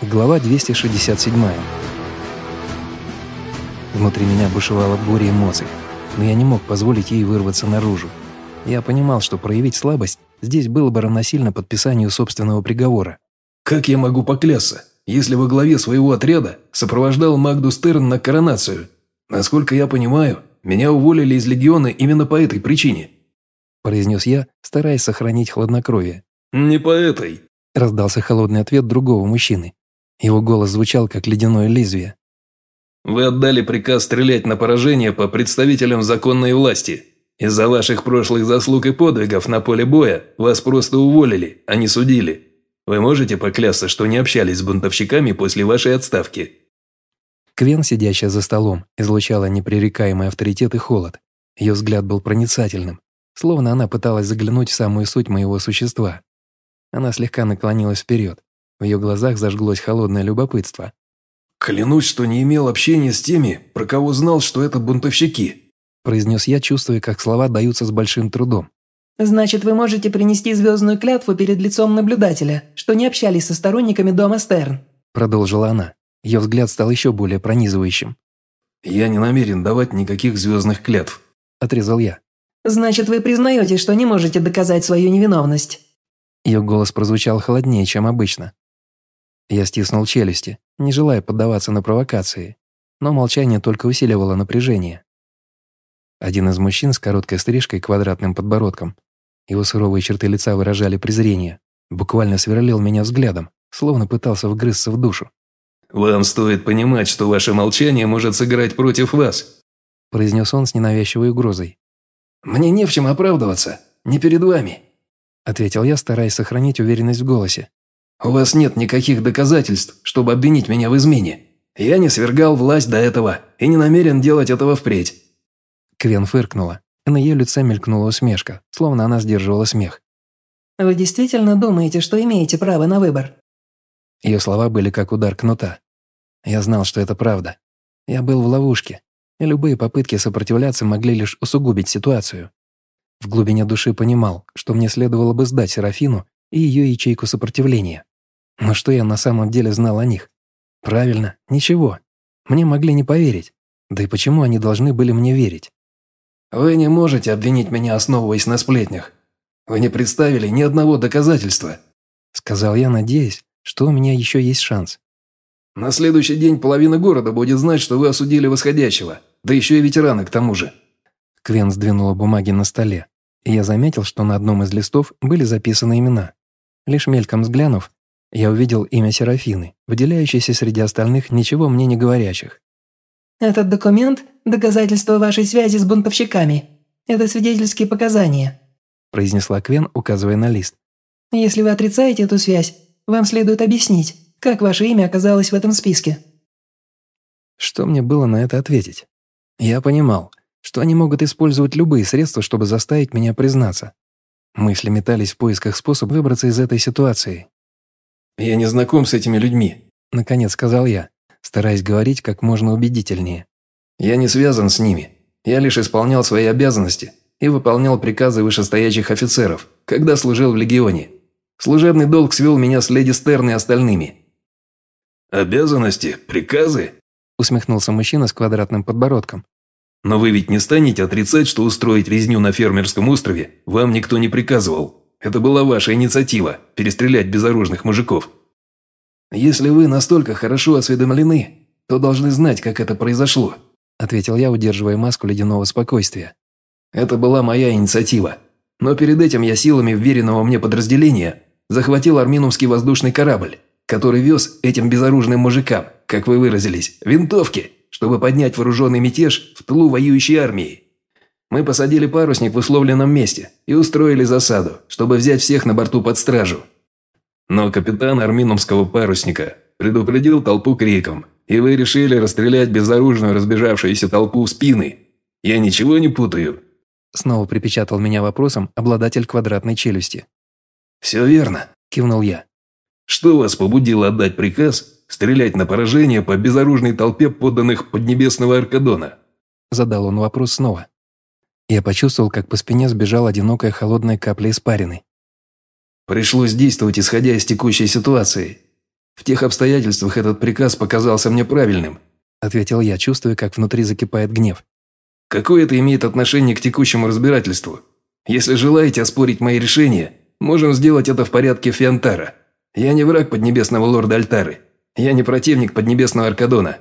Глава 267. Внутри меня бушевала буря эмоций, но я не мог позволить ей вырваться наружу. Я понимал, что проявить слабость здесь было бы равносильно подписанию собственного приговора. «Как я могу поклясться, если во главе своего отряда сопровождал Магду Стерн на коронацию? Насколько я понимаю, меня уволили из Легиона именно по этой причине», произнес я, стараясь сохранить хладнокровие. «Не по этой», раздался холодный ответ другого мужчины. Его голос звучал, как ледяное лезвие. «Вы отдали приказ стрелять на поражение по представителям законной власти. Из-за ваших прошлых заслуг и подвигов на поле боя вас просто уволили, а не судили. Вы можете поклясться, что не общались с бунтовщиками после вашей отставки?» Квен, сидящая за столом, излучала непререкаемый авторитет и холод. Ее взгляд был проницательным, словно она пыталась заглянуть в самую суть моего существа. Она слегка наклонилась вперед. В ее глазах зажглось холодное любопытство. «Клянусь, что не имел общения с теми, про кого знал, что это бунтовщики», произнес я, чувствуя, как слова даются с большим трудом. «Значит, вы можете принести звездную клятву перед лицом наблюдателя, что не общались со сторонниками дома Стерн», продолжила она. Ее взгляд стал еще более пронизывающим. «Я не намерен давать никаких звездных клятв», отрезал я. «Значит, вы признаете, что не можете доказать свою невиновность?» Ее голос прозвучал холоднее, чем обычно. Я стиснул челюсти, не желая поддаваться на провокации, но молчание только усиливало напряжение. Один из мужчин с короткой стрижкой и квадратным подбородком, его суровые черты лица выражали презрение, буквально сверлил меня взглядом, словно пытался вгрызться в душу. «Вам стоит понимать, что ваше молчание может сыграть против вас», произнес он с ненавязчивой угрозой. «Мне не в чем оправдываться, не перед вами ответил я, стараясь сохранить уверенность в голосе. «У вас нет никаких доказательств, чтобы обвинить меня в измене. Я не свергал власть до этого и не намерен делать этого впредь». Квен фыркнула, и на ее лице мелькнула усмешка, словно она сдерживала смех. «Вы действительно думаете, что имеете право на выбор?» Ее слова были как удар кнута. Я знал, что это правда. Я был в ловушке, и любые попытки сопротивляться могли лишь усугубить ситуацию. В глубине души понимал, что мне следовало бы сдать Серафину и ее ячейку сопротивления. Но что я на самом деле знал о них? Правильно, ничего. Мне могли не поверить. Да и почему они должны были мне верить? «Вы не можете обвинить меня, основываясь на сплетнях. Вы не представили ни одного доказательства», сказал я, надеясь, что у меня еще есть шанс. «На следующий день половина города будет знать, что вы осудили восходящего, да еще и ветераны к тому же». Квен сдвинула бумаги на столе, и я заметил, что на одном из листов были записаны имена. Лишь мельком взглянув, я увидел имя Серафины, выделяющееся среди остальных ничего мне не говорящих. «Этот документ – доказательство вашей связи с бунтовщиками. Это свидетельские показания», – произнесла Квен, указывая на лист. «Если вы отрицаете эту связь, вам следует объяснить, как ваше имя оказалось в этом списке». Что мне было на это ответить? Я понимал, что они могут использовать любые средства, чтобы заставить меня признаться. Мысли метались в поисках способа выбраться из этой ситуации. «Я не знаком с этими людьми», — наконец сказал я, стараясь говорить как можно убедительнее. «Я не связан с ними. Я лишь исполнял свои обязанности и выполнял приказы вышестоящих офицеров, когда служил в Легионе. Служебный долг свел меня с леди Стерн и остальными». «Обязанности? Приказы?» усмехнулся мужчина с квадратным подбородком, но вы ведь не станете отрицать, что устроить резню на фермерском острове вам никто не приказывал. Это была ваша инициатива – перестрелять безоружных мужиков. Если вы настолько хорошо осведомлены, то должны знать, как это произошло», – ответил я, удерживая маску ледяного спокойствия. «Это была моя инициатива. Но перед этим я силами вверенного мне подразделения захватил арминумский воздушный корабль, который вез этим безоружным мужикам, как вы выразились, винтовки» чтобы поднять вооруженный мятеж в тылу воюющей армии. Мы посадили парусник в условленном месте и устроили засаду, чтобы взять всех на борту под стражу. Но капитан арминумского парусника предупредил толпу криком, и вы решили расстрелять безоружную разбежавшуюся толпу в спины. Я ничего не путаю?» Снова припечатал меня вопросом обладатель квадратной челюсти. «Все верно», – кивнул я. «Что вас побудило отдать приказ Стрелять на поражение по безоружной толпе подданных Поднебесного Аркадона?» Задал он вопрос снова. Я почувствовал, как по спине сбежала одинокая холодная капля испарины. «Пришлось действовать, исходя из текущей ситуации. В тех обстоятельствах этот приказ показался мне правильным», – ответил я, чувствуя, как внутри закипает гнев. «Какое это имеет отношение к текущему разбирательству? Если желаете оспорить мои решения, можем сделать это в порядке Фиантара. Я не враг поднебесного лорда Альтары. Я не противник поднебесного Аркадона».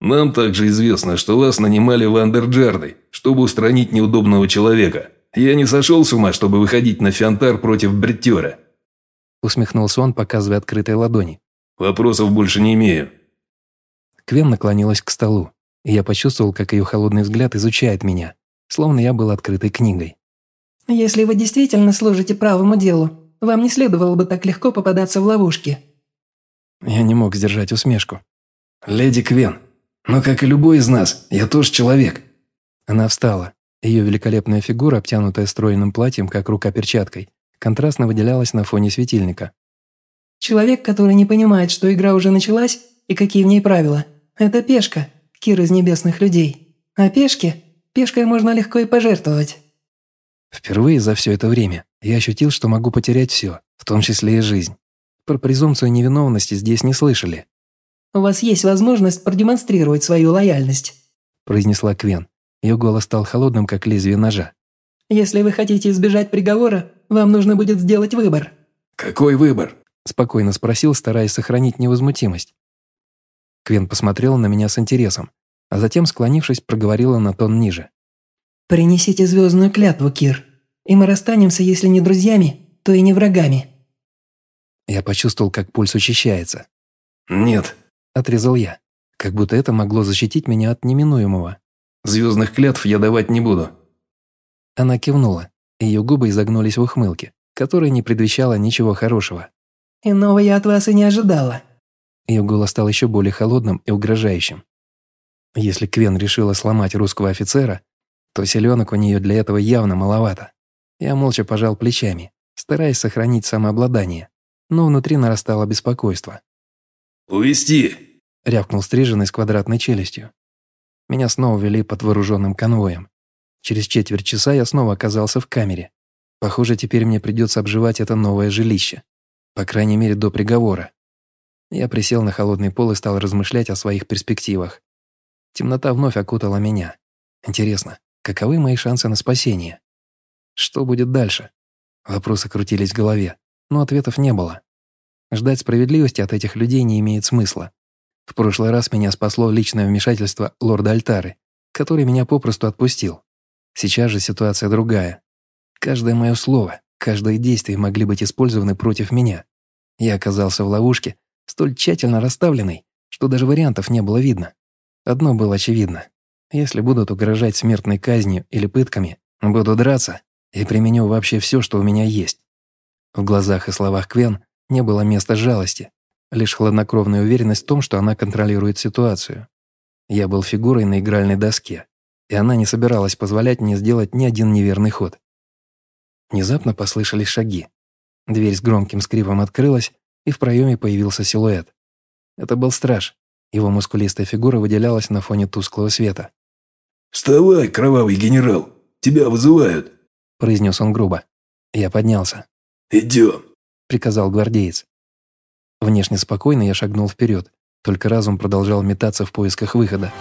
«Нам также известно, что вас нанимали в Андерджарды, чтобы устранить неудобного человека. Я не сошел с ума, чтобы выходить на Фиантар против Бреттера», Усмехнулся он, показывая открытые ладони. «Вопросов больше не имею». Квен наклонилась к столу, и я почувствовал, как ее холодный взгляд изучает меня, словно я был открытой книгой. «Если вы действительно служите правому делу, вам не следовало бы так легко попадаться в ловушки». Я не мог сдержать усмешку. «Леди Квен, но как и любой из нас, я тоже человек». Она встала. Ее великолепная фигура, обтянутая стройным платьем, как рука перчаткой, контрастно выделялась на фоне светильника. «Человек, который не понимает, что игра уже началась и какие в ней правила, это пешка, Кир из небесных людей. А пешки? Пешкой можно легко и пожертвовать». Впервые за все это время я ощутил, что могу потерять все, в том числе и жизнь. Про презумпцию невиновности здесь не слышали. «У вас есть возможность продемонстрировать свою лояльность», произнесла Квен. Ее голос стал холодным, как лезвие ножа. «Если вы хотите избежать приговора, вам нужно будет сделать выбор». «Какой выбор?» – спокойно спросил, стараясь сохранить невозмутимость. Квен посмотрела на меня с интересом, а затем, склонившись, проговорила на тон ниже. «Принесите звездную клятву, Кир, и мы расстанемся, если не друзьями, то и не врагами». Я почувствовал, как пульс учащается. «Нет», – отрезал я, как будто это могло защитить меня от неминуемого. «Звездных клятв я давать не буду». Она кивнула, ее губы изогнулись в ухмылке, которая не предвещала ничего хорошего. «Иного я от вас и не ожидала». Ее голос стал еще более холодным и угрожающим. Если Квен решила сломать русского офицера, то селенок у нее для этого явно маловато. Я молча пожал плечами, стараясь сохранить самообладание, но внутри нарастало беспокойство. «Увести!» – рявкнул стриженный с квадратной челюстью. Меня снова вели под вооруженным конвоем. Через четверть часа я снова оказался в камере. Похоже, теперь мне придется обживать это новое жилище. По крайней мере, до приговора. Я присел на холодный пол и стал размышлять о своих перспективах. Темнота вновь окутала меня. Интересно, каковы мои шансы на спасение? Что будет дальше? Вопросы крутились в голове, но ответов не было. Ждать справедливости от этих людей не имеет смысла. В прошлый раз меня спасло личное вмешательство лорда Альтары, который меня попросту отпустил. Сейчас же ситуация другая. Каждое мое слово, каждое действие могли быть использованы против меня. Я оказался в ловушке, столь тщательно расставленной, что даже вариантов не было видно. Одно было очевидно. Если будут угрожать смертной казнью или пытками, буду драться и применю вообще все, что у меня есть. В глазах и словах Квен не было места жалости, лишь хладнокровная уверенность в том, что она контролирует ситуацию. Я был фигурой на игральной доске, и она не собиралась позволять мне сделать ни один неверный ход. Внезапно послышались шаги. Дверь с громким скрипом открылась, и в проеме появился силуэт. Это был страж. Его мускулистая фигура выделялась на фоне тусклого света. «Вставай, кровавый генерал! Тебя вызывают!» произнес он грубо. Я поднялся. «Идем!» приказал гвардеец. Внешне спокойно я шагнул вперед, только разум продолжал метаться в поисках выхода.